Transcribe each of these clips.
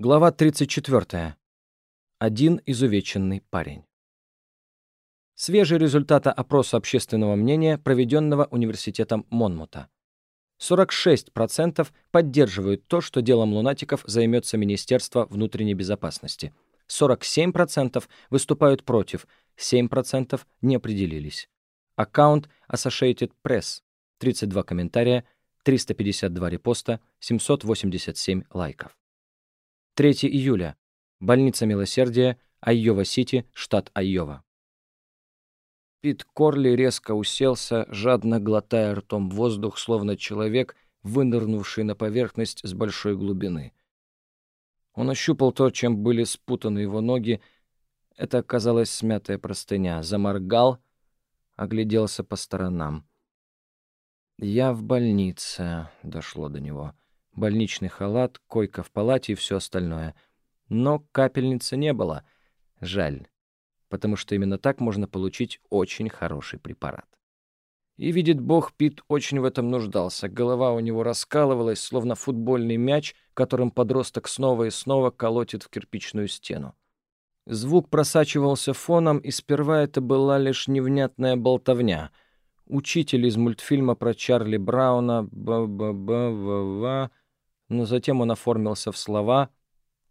Глава 34. Один изувеченный парень. Свежие результаты опроса общественного мнения, проведенного университетом Монмута. 46% поддерживают то, что делом лунатиков займется Министерство внутренней безопасности. 47% выступают против, 7% не определились. Аккаунт Associated Press. 32 комментария, 352 репоста, 787 лайков. 3 июля. Больница Милосердия, Айова-Сити, штат Айова. Пит Корли резко уселся, жадно глотая ртом воздух, словно человек, вынырнувший на поверхность с большой глубины. Он ощупал то, чем были спутаны его ноги. Это оказалась смятая простыня. Заморгал, огляделся по сторонам. «Я в больнице», — дошло до него больничный халат, койка в палате и все остальное. Но капельницы не было. Жаль, потому что именно так можно получить очень хороший препарат. И, видит Бог, Пит очень в этом нуждался. Голова у него раскалывалась, словно футбольный мяч, которым подросток снова и снова колотит в кирпичную стену. Звук просачивался фоном, и сперва это была лишь невнятная болтовня. Учитель из мультфильма про Чарли Брауна «Ба-ба-ба-ва-ва» но затем он оформился в слова,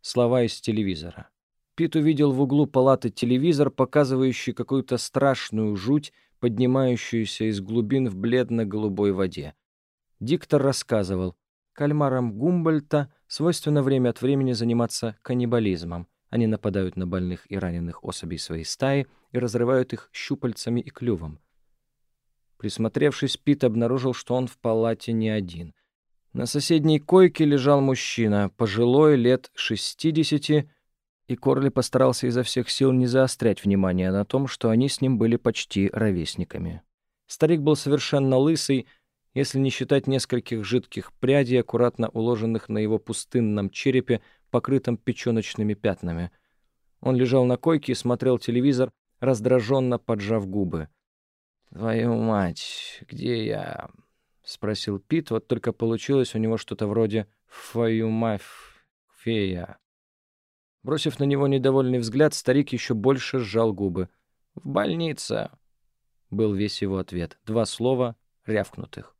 слова из телевизора. Пит увидел в углу палаты телевизор, показывающий какую-то страшную жуть, поднимающуюся из глубин в бледно-голубой воде. Диктор рассказывал, кальмарам Гумбольта свойственно время от времени заниматься каннибализмом. Они нападают на больных и раненых особей своей стаи и разрывают их щупальцами и клювом. Присмотревшись, Пит обнаружил, что он в палате не один — на соседней койке лежал мужчина, пожилой, лет 60, и Корли постарался изо всех сил не заострять внимание на том, что они с ним были почти ровесниками. Старик был совершенно лысый, если не считать нескольких жидких прядей, аккуратно уложенных на его пустынном черепе, покрытом печёночными пятнами. Он лежал на койке и смотрел телевизор, раздраженно поджав губы. «Твою мать, где я? — спросил Пит, вот только получилось у него что-то вроде «Фою маф, фея». Бросив на него недовольный взгляд, старик еще больше сжал губы. «В больнице», — был весь его ответ. Два слова, рявкнутых.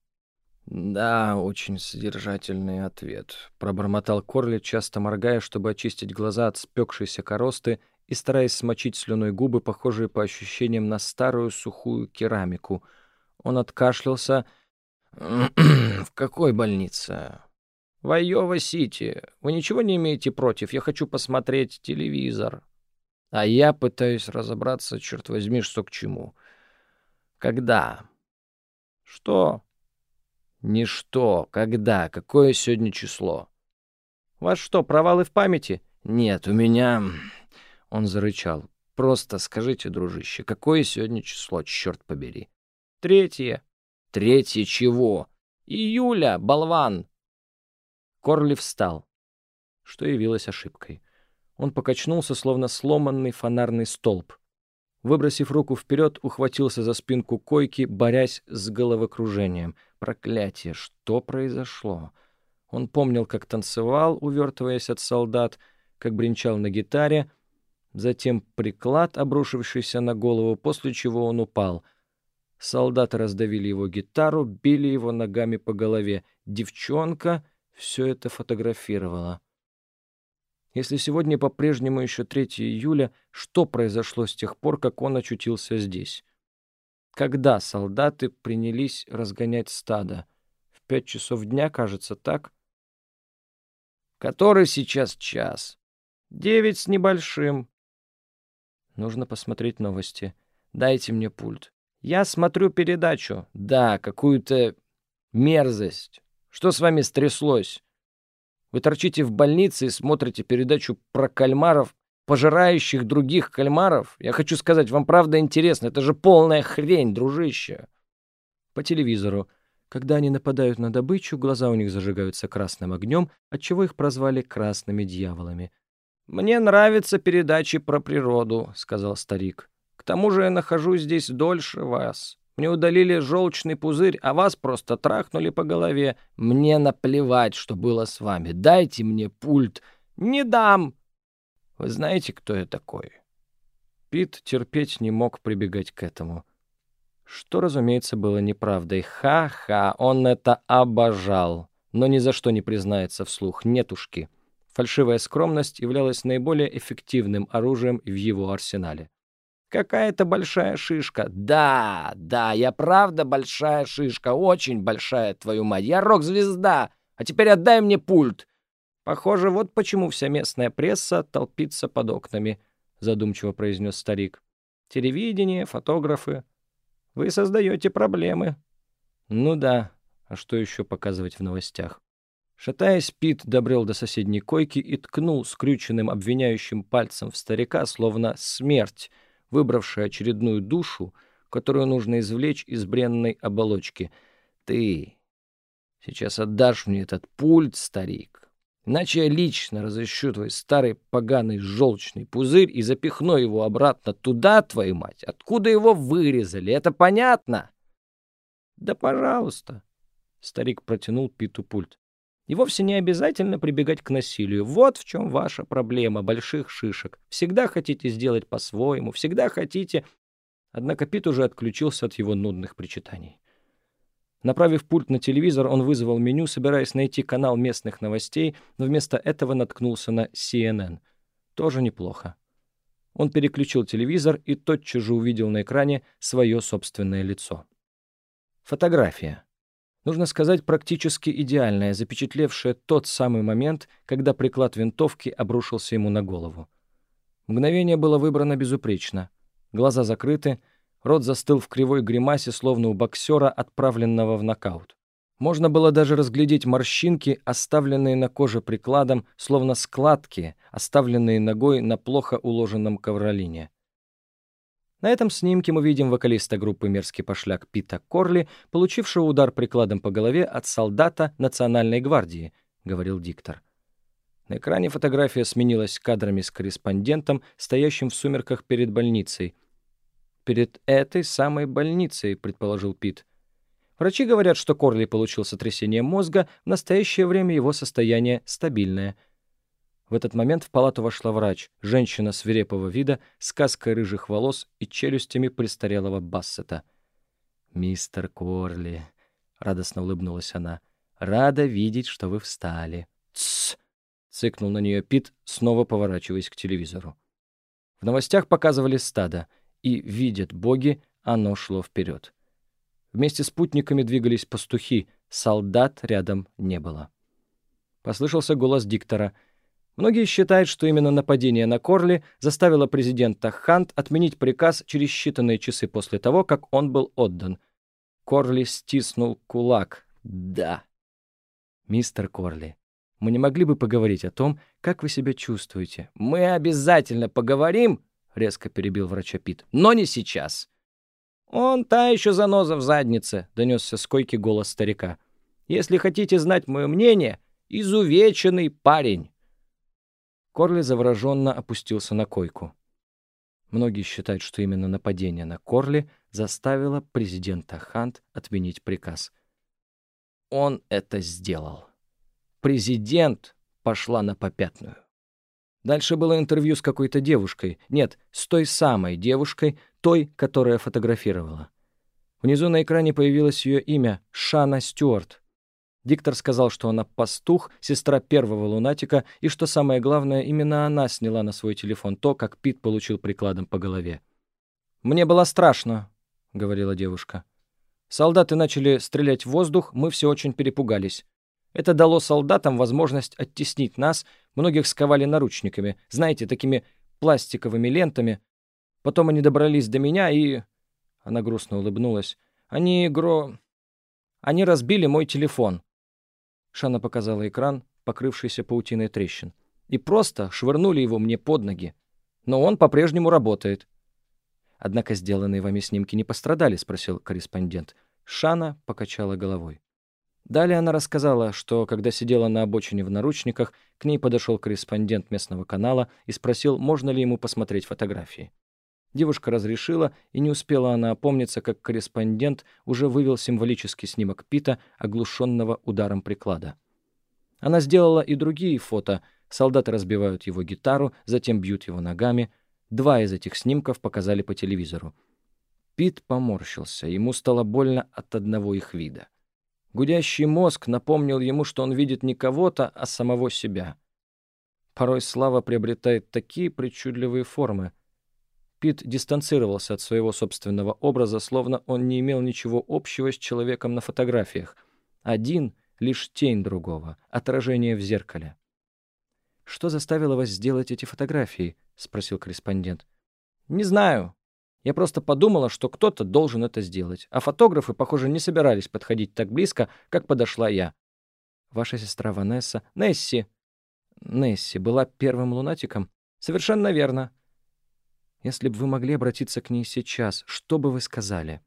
«Да, очень содержательный ответ», — пробормотал Корли, часто моргая, чтобы очистить глаза от спекшейся коросты и стараясь смочить слюной губы, похожие по ощущениям на старую сухую керамику. Он откашлялся «В какой больнице?» «В Айова-Сити. Вы ничего не имеете против? Я хочу посмотреть телевизор». «А я пытаюсь разобраться, черт возьми, что к чему». «Когда?» «Что?» «Не что. Когда? Какое сегодня число?» «У вас что, провалы в памяти?» «Нет, у меня...» Он зарычал. «Просто скажите, дружище, какое сегодня число, черт побери?» «Третье». Третье чего? Июля, болван!» Корли встал, что явилось ошибкой. Он покачнулся, словно сломанный фонарный столб. Выбросив руку вперед, ухватился за спинку койки, борясь с головокружением. Проклятие! Что произошло? Он помнил, как танцевал, увертываясь от солдат, как бренчал на гитаре, затем приклад, обрушившийся на голову, после чего он упал — Солдаты раздавили его гитару, били его ногами по голове. Девчонка все это фотографировала. Если сегодня по-прежнему еще 3 июля, что произошло с тех пор, как он очутился здесь? Когда солдаты принялись разгонять стадо? В пять часов дня, кажется, так? Который сейчас час? Девять с небольшим. Нужно посмотреть новости. Дайте мне пульт. Я смотрю передачу. Да, какую-то мерзость. Что с вами стряслось? Вы торчите в больнице и смотрите передачу про кальмаров, пожирающих других кальмаров? Я хочу сказать, вам правда интересно? Это же полная хрень, дружище. По телевизору. Когда они нападают на добычу, глаза у них зажигаются красным огнем, отчего их прозвали «красными дьяволами». «Мне нравятся передачи про природу», — сказал старик. К тому же я нахожусь здесь дольше вас. Мне удалили желчный пузырь, а вас просто трахнули по голове. Мне наплевать, что было с вами. Дайте мне пульт. «Не дам!» «Вы знаете, кто я такой?» Пит терпеть не мог прибегать к этому. Что, разумеется, было неправдой. Ха-ха, он это обожал, но ни за что не признается вслух. Нетушки. Фальшивая скромность являлась наиболее эффективным оружием в его арсенале. Какая-то большая шишка. Да, да, я правда большая шишка, очень большая, твою мать. Я рок-звезда. А теперь отдай мне пульт. Похоже, вот почему вся местная пресса толпится под окнами, задумчиво произнес старик. Телевидение, фотографы. Вы создаете проблемы. Ну да, а что еще показывать в новостях? Шатаясь, Пит добрел до соседней койки и ткнул скрюченным обвиняющим пальцем в старика, словно смерть — выбравший очередную душу, которую нужно извлечь из бренной оболочки. «Ты сейчас отдашь мне этот пульт, старик, иначе я лично разыщу твой старый поганый желчный пузырь и запихну его обратно туда, твою мать, откуда его вырезали. Это понятно?» «Да пожалуйста», — старик протянул Питу пульт. И вовсе не обязательно прибегать к насилию. Вот в чем ваша проблема больших шишек. Всегда хотите сделать по-своему, всегда хотите... Однако Пит уже отключился от его нудных причитаний. Направив пульт на телевизор, он вызвал меню, собираясь найти канал местных новостей, но вместо этого наткнулся на CNN. Тоже неплохо. Он переключил телевизор и тотчас же увидел на экране свое собственное лицо. Фотография нужно сказать, практически идеальная, запечатлевшая тот самый момент, когда приклад винтовки обрушился ему на голову. Мгновение было выбрано безупречно. Глаза закрыты, рот застыл в кривой гримасе, словно у боксера, отправленного в нокаут. Можно было даже разглядеть морщинки, оставленные на коже прикладом, словно складки, оставленные ногой на плохо уложенном ковролине. На этом снимке мы видим вокалиста группы «Мерзкий пошляк» Пита Корли, получившего удар прикладом по голове от солдата Национальной гвардии, — говорил диктор. На экране фотография сменилась кадрами с корреспондентом, стоящим в сумерках перед больницей. «Перед этой самой больницей», — предположил Пит. Врачи говорят, что Корли получил сотрясение мозга, в настоящее время его состояние стабильное — в этот момент в палату вошла врач, женщина свирепого вида, с каской рыжих волос и челюстями престарелого Бассета. «Мистер Корли», — радостно улыбнулась она, — «рада видеть, что вы встали». «Тссс!» — цыкнул на нее Пит, снова поворачиваясь к телевизору. В новостях показывали стадо, и, видят боги, оно шло вперед. Вместе с путниками двигались пастухи, солдат рядом не было. Послышался голос диктора — Многие считают, что именно нападение на Корли заставило президента Хант отменить приказ через считанные часы после того, как он был отдан. Корли стиснул кулак. «Да». «Мистер Корли, мы не могли бы поговорить о том, как вы себя чувствуете?» «Мы обязательно поговорим», — резко перебил врача Пит, — «но не сейчас». «Он та еще заноза в заднице», — донесся с койки голос старика. «Если хотите знать мое мнение, изувеченный парень». Корли завороженно опустился на койку. Многие считают, что именно нападение на Корли заставило президента Хант отменить приказ. Он это сделал. Президент пошла на попятную. Дальше было интервью с какой-то девушкой. Нет, с той самой девушкой, той, которая фотографировала. Внизу на экране появилось ее имя — Шана Стюарт. Диктор сказал, что она пастух, сестра первого лунатика, и что самое главное, именно она сняла на свой телефон то, как Пит получил прикладом по голове. «Мне было страшно», — говорила девушка. «Солдаты начали стрелять в воздух, мы все очень перепугались. Это дало солдатам возможность оттеснить нас, многих сковали наручниками, знаете, такими пластиковыми лентами. Потом они добрались до меня и...» Она грустно улыбнулась. «Они, Гро... Они разбили мой телефон. Шана показала экран, покрывшийся паутиной трещин. И просто швырнули его мне под ноги. Но он по-прежнему работает. Однако сделанные вами снимки не пострадали, спросил корреспондент. Шана покачала головой. Далее она рассказала, что, когда сидела на обочине в наручниках, к ней подошел корреспондент местного канала и спросил, можно ли ему посмотреть фотографии. Девушка разрешила, и не успела она опомниться, как корреспондент уже вывел символический снимок Пита, оглушенного ударом приклада. Она сделала и другие фото, Солдаты разбивают его гитару, затем бьют его ногами. Два из этих снимков показали по телевизору. Пит поморщился, ему стало больно от одного их вида. Гудящий мозг напомнил ему, что он видит не кого-то, а самого себя. Порой слава приобретает такие причудливые формы. Пит дистанцировался от своего собственного образа, словно он не имел ничего общего с человеком на фотографиях. Один — лишь тень другого, отражение в зеркале. «Что заставило вас сделать эти фотографии?» — спросил корреспондент. «Не знаю. Я просто подумала, что кто-то должен это сделать, а фотографы, похоже, не собирались подходить так близко, как подошла я. Ваша сестра Ванесса, Несси. Несси была первым лунатиком? Совершенно верно. Если бы вы могли обратиться к ней сейчас, что бы вы сказали?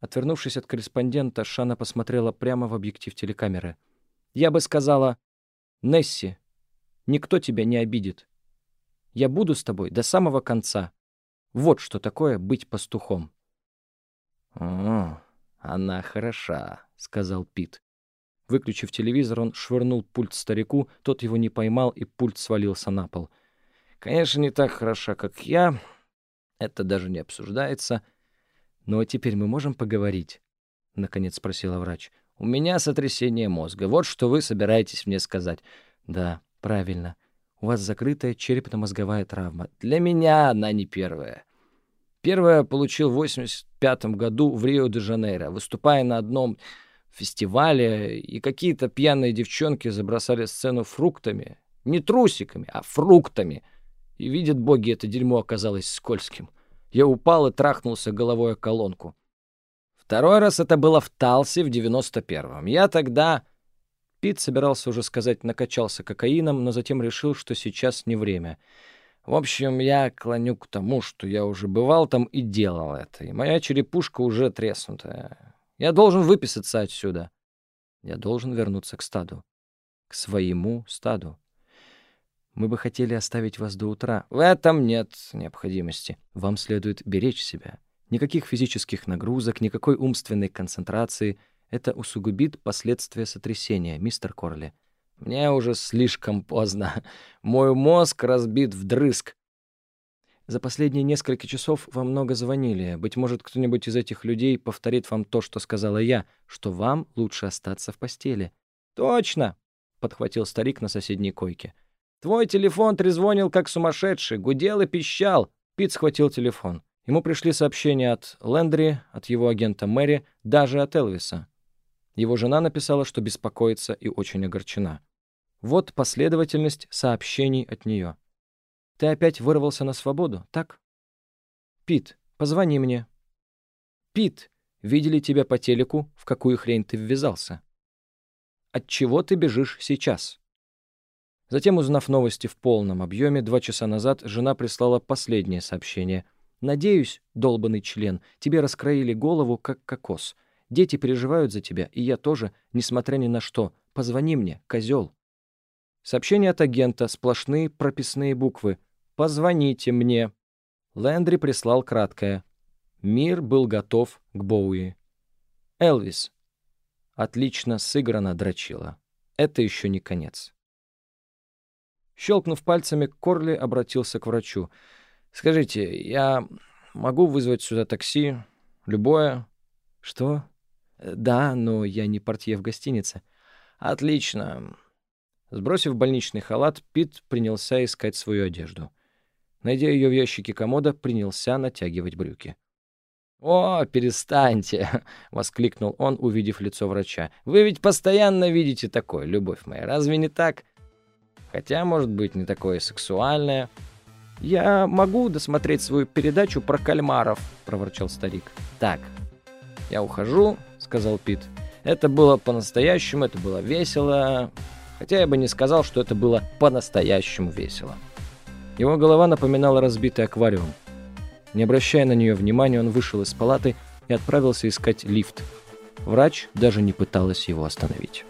Отвернувшись от корреспондента, Шана посмотрела прямо в объектив телекамеры. Я бы сказала, Несси, никто тебя не обидит. Я буду с тобой до самого конца. Вот что такое быть пастухом. «О, она хороша», — сказал Пит. Выключив телевизор, он швырнул пульт старику, тот его не поймал, и пульт свалился на пол. «Конечно, не так хороша, как я. Это даже не обсуждается. Ну а теперь мы можем поговорить?» — наконец спросила врач. «У меня сотрясение мозга. Вот что вы собираетесь мне сказать». «Да, правильно. У вас закрытая черепно-мозговая травма. Для меня она не первая. Первая получил в 85 году в Рио-де-Жанейро, выступая на одном фестивале, и какие-то пьяные девчонки забросали сцену фруктами. Не трусиками, а фруктами. И видят боги, это дерьмо оказалось скользким. Я упал и трахнулся головой о колонку. Второй раз это было в Талсе в 91-м. Я тогда Пит собирался уже сказать «накачался кокаином», но затем решил, что сейчас не время. В общем, я клоню к тому, что я уже бывал там и делал это, и моя черепушка уже треснутая. Я должен выписаться отсюда. Я должен вернуться к стаду. К своему стаду. Мы бы хотели оставить вас до утра. В этом нет необходимости. Вам следует беречь себя. Никаких физических нагрузок, никакой умственной концентрации — это усугубит последствия сотрясения, мистер Корли. Мне уже слишком поздно. Мой мозг разбит вдрызг. За последние несколько часов вам много звонили. Быть может, кто-нибудь из этих людей повторит вам то, что сказала я, что вам лучше остаться в постели. Точно, подхватил старик на соседней койке. Твой телефон трезвонил как сумасшедший, гудел и пищал. Пит схватил телефон. Ему пришли сообщения от Лендри, от его агента Мэри, даже от Элвиса. Его жена написала, что беспокоится и очень огорчена. Вот последовательность сообщений от нее. «Ты опять вырвался на свободу, так?» «Пит, позвони мне». «Пит, видели тебя по телеку, в какую хрень ты ввязался?» «От чего ты бежишь сейчас?» Затем, узнав новости в полном объеме, два часа назад жена прислала последнее сообщение. «Надеюсь, долбанный член, тебе раскроили голову, как кокос. Дети переживают за тебя, и я тоже, несмотря ни на что. Позвони мне, козел. Сообщение от агента, сплошные прописные буквы. «Позвоните мне». Лэндри прислал краткое. Мир был готов к Боуи. Элвис. Отлично сыграно, дрочила. Это еще не конец. Щелкнув пальцами, Корли обратился к врачу. «Скажите, я могу вызвать сюда такси? Любое?» «Что?» «Да, но я не портье в гостинице». «Отлично». Сбросив больничный халат, Пит принялся искать свою одежду. Найдя ее в ящике комода, принялся натягивать брюки. «О, перестаньте!» — воскликнул он, увидев лицо врача. «Вы ведь постоянно видите такое, любовь моя, разве не так? Хотя, может быть, не такое сексуальное». «Я могу досмотреть свою передачу про кальмаров», — проворчал старик. «Так, я ухожу, сказал Пит. Это было по-настоящему, это было весело. Хотя я бы не сказал, что это было по-настоящему весело. Его голова напоминала разбитый аквариум. Не обращая на нее внимания, он вышел из палаты и отправился искать лифт. Врач даже не пыталась его остановить.